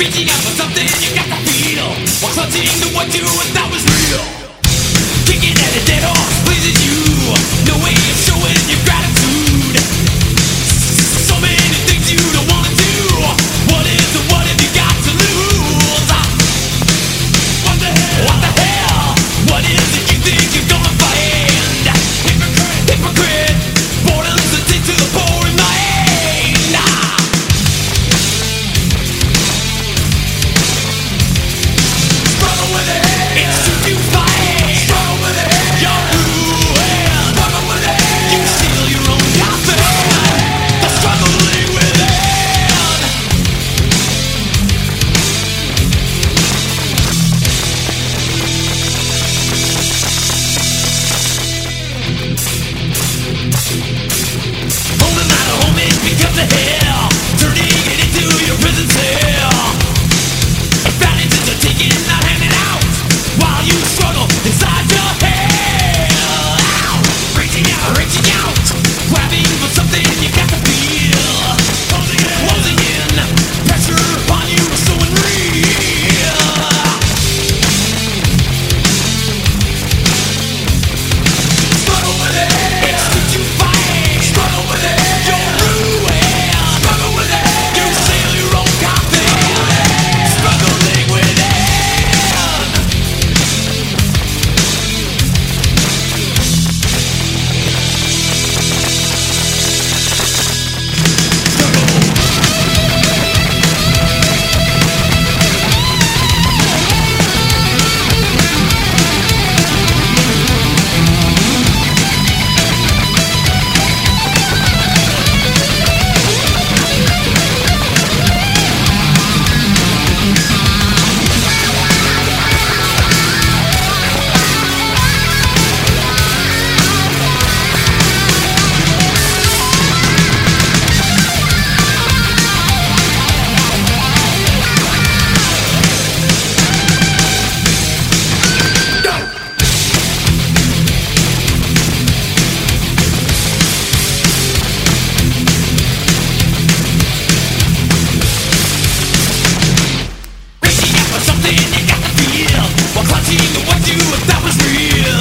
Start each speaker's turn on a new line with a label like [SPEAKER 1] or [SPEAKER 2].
[SPEAKER 1] Reaching out for something you got to feel. Or clutching to what you thought was real. Kicking at a dead horse pleases you. Holding out a it becomes a hit. knew that was real.